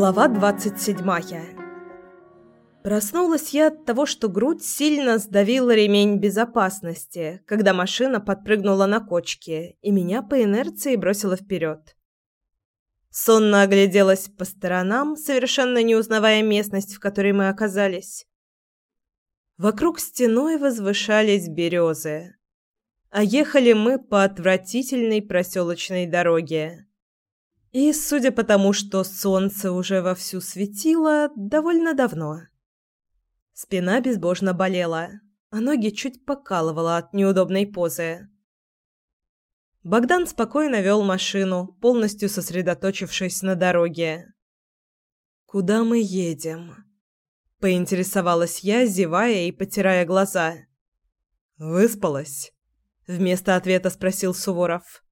Глава 27 Проснулась я от того, что грудь сильно сдавила ремень безопасности, когда машина подпрыгнула на кочке и меня по инерции бросила вперед. Сонно огляделась по сторонам, совершенно не узнавая местность, в которой мы оказались. Вокруг стеной возвышались березы, а ехали мы по отвратительной проселочной дороге. И, судя по тому, что солнце уже вовсю светило, довольно давно. Спина безбожно болела, а ноги чуть покалывала от неудобной позы. Богдан спокойно вел машину, полностью сосредоточившись на дороге. «Куда мы едем?» – поинтересовалась я, зевая и потирая глаза. «Выспалась?» – вместо ответа спросил Суворов.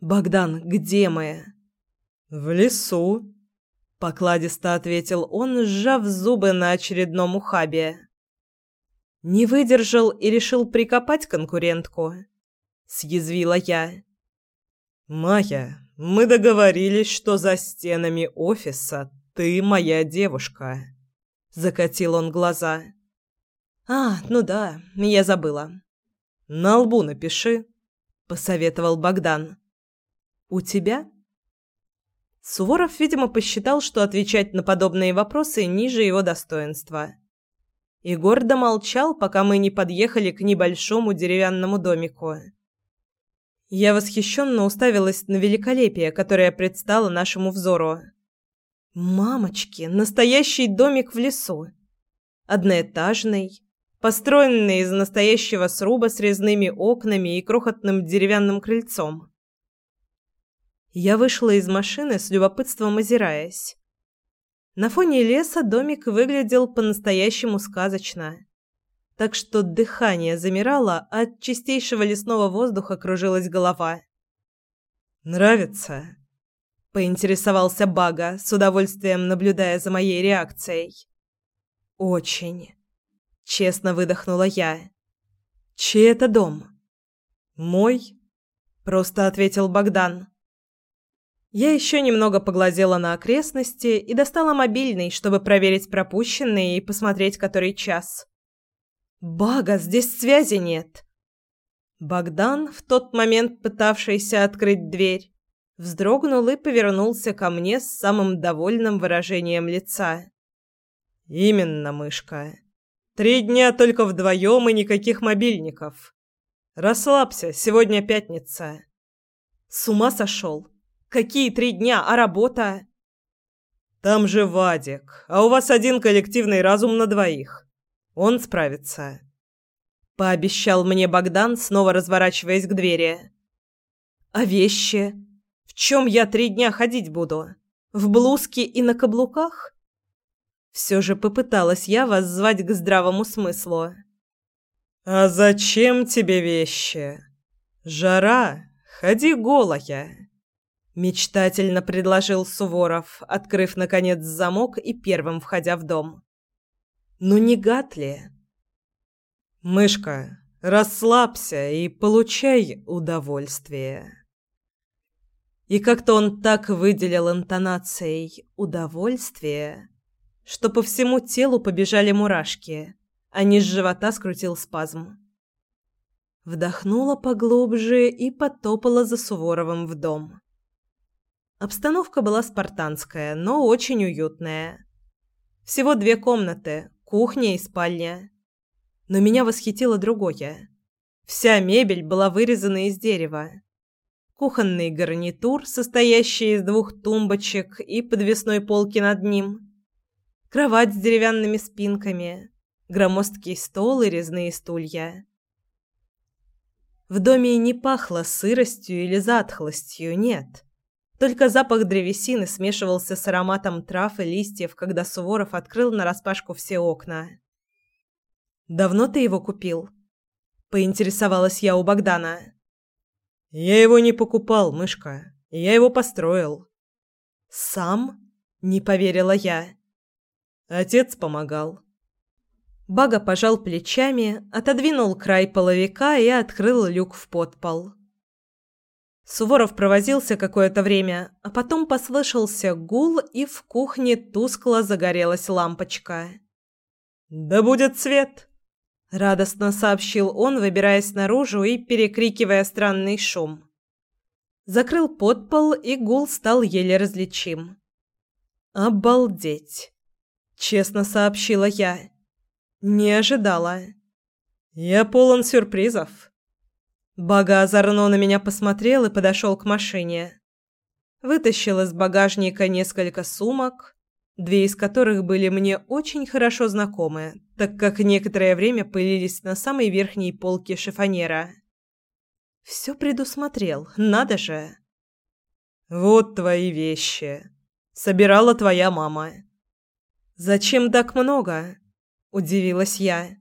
«Богдан, где мы?» «В лесу», — покладисто ответил он, сжав зубы на очередном ухабе. «Не выдержал и решил прикопать конкурентку», — съязвила я. «Майя, мы договорились, что за стенами офиса ты моя девушка», — закатил он глаза. «А, ну да, я забыла». «На лбу напиши», — посоветовал Богдан. «У тебя?» Суворов, видимо, посчитал, что отвечать на подобные вопросы ниже его достоинства. И гордо молчал, пока мы не подъехали к небольшому деревянному домику. Я восхищенно уставилась на великолепие, которое предстало нашему взору. Мамочки, настоящий домик в лесу. Одноэтажный, построенный из настоящего сруба с резными окнами и крохотным деревянным крыльцом. Я вышла из машины с любопытством озираясь. На фоне леса домик выглядел по-настоящему сказочно. Так что дыхание замирало, а от чистейшего лесного воздуха кружилась голова. «Нравится?» – поинтересовался Бага, с удовольствием наблюдая за моей реакцией. «Очень», – честно выдохнула я. «Чей это дом?» «Мой», – просто ответил Богдан. Я еще немного поглазела на окрестности и достала мобильный, чтобы проверить пропущенные и посмотреть, который час. Бага, здесь связи нет. Богдан, в тот момент пытавшийся открыть дверь, вздрогнул и повернулся ко мне с самым довольным выражением лица. «Именно, мышка. Три дня только вдвоем и никаких мобильников. Расслабься, сегодня пятница». «С ума сошел?» Какие три дня, а работа? Там же Вадик, а у вас один коллективный разум на двоих. Он справится. Пообещал мне Богдан, снова разворачиваясь к двери. А вещи? В чем я три дня ходить буду? В блузке и на каблуках? Все же попыталась я вас звать к здравому смыслу. А зачем тебе вещи? Жара, ходи голая. Мечтательно предложил Суворов, открыв, наконец, замок и первым входя в дом. «Ну не гад ли?» «Мышка, расслабься и получай удовольствие». И как-то он так выделил интонацией «удовольствие», что по всему телу побежали мурашки, а низ живота скрутил спазм. Вдохнула поглубже и потопала за Суворовым в дом. Обстановка была спартанская, но очень уютная. Всего две комнаты, кухня и спальня. Но меня восхитило другое. Вся мебель была вырезана из дерева. Кухонный гарнитур, состоящий из двух тумбочек и подвесной полки над ним. Кровать с деревянными спинками, громоздкий стол и резные стулья. В доме не пахло сыростью или затхлостью, нет. Только запах древесины смешивался с ароматом трав и листьев, когда Суворов открыл нараспашку все окна. «Давно ты его купил?» – поинтересовалась я у Богдана. «Я его не покупал, мышка. Я его построил». «Сам?» – не поверила я. Отец помогал. Бага пожал плечами, отодвинул край половика и открыл люк в подпол. Суворов провозился какое-то время, а потом послышался гул, и в кухне тускло загорелась лампочка. «Да будет свет!» — радостно сообщил он, выбираясь наружу и перекрикивая странный шум. Закрыл подпол, и гул стал еле различим. «Обалдеть!» — честно сообщила я. «Не ожидала». «Я полон сюрпризов». Бага озорно на меня посмотрел и подошел к машине. Вытащил из багажника несколько сумок, две из которых были мне очень хорошо знакомы, так как некоторое время пылились на самой верхней полке шифонера. Все предусмотрел, надо же. Вот твои вещи. Собирала твоя мама. Зачем так много? удивилась я.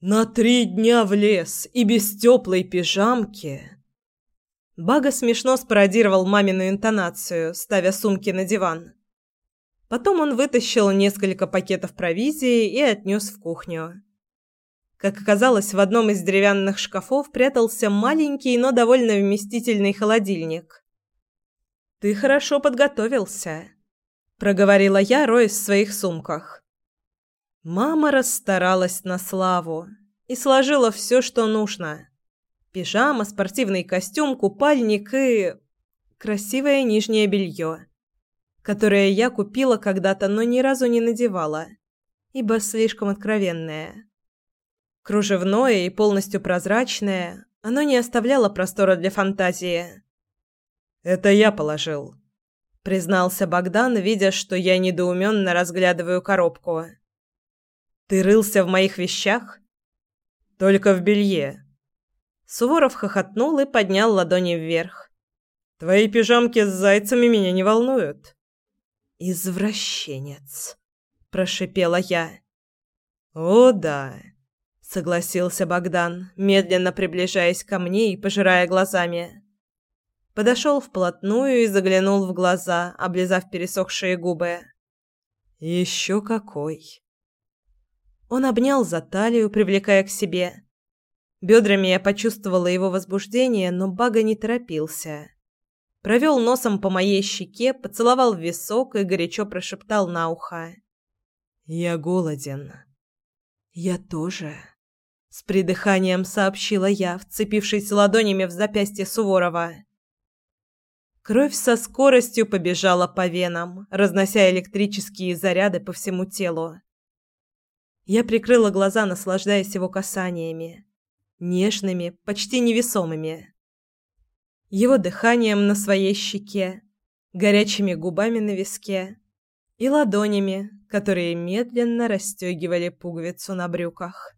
На три дня в лес и без теплой пижамки. Бага смешно спародировал мамину интонацию, ставя сумки на диван. Потом он вытащил несколько пакетов провизии и отнес в кухню. Как оказалось, в одном из деревянных шкафов прятался маленький, но довольно вместительный холодильник. «Ты хорошо подготовился», — проговорила я, роясь в своих сумках. Мама расстаралась на славу и сложила все, что нужно. Пижама, спортивный костюм, купальник и... красивое нижнее белье, которое я купила когда-то, но ни разу не надевала, ибо слишком откровенное. Кружевное и полностью прозрачное, оно не оставляло простора для фантазии. «Это я положил», — признался Богдан, видя, что я недоуменно разглядываю коробку. Ты рылся в моих вещах? Только в белье. Суворов хохотнул и поднял ладони вверх. Твои пижамки с зайцами меня не волнуют. Извращенец, прошипела я. О, да, согласился Богдан, медленно приближаясь ко мне и пожирая глазами. Подошел вплотную и заглянул в глаза, облизав пересохшие губы. Еще какой. Он обнял за талию, привлекая к себе. Бедрами я почувствовала его возбуждение, но Бага не торопился. Провел носом по моей щеке, поцеловал в висок и горячо прошептал на ухо. «Я голоден». «Я тоже», — с придыханием сообщила я, вцепившись ладонями в запястье Суворова. Кровь со скоростью побежала по венам, разнося электрические заряды по всему телу. Я прикрыла глаза, наслаждаясь его касаниями, нежными, почти невесомыми. Его дыханием на своей щеке, горячими губами на виске и ладонями, которые медленно расстегивали пуговицу на брюках.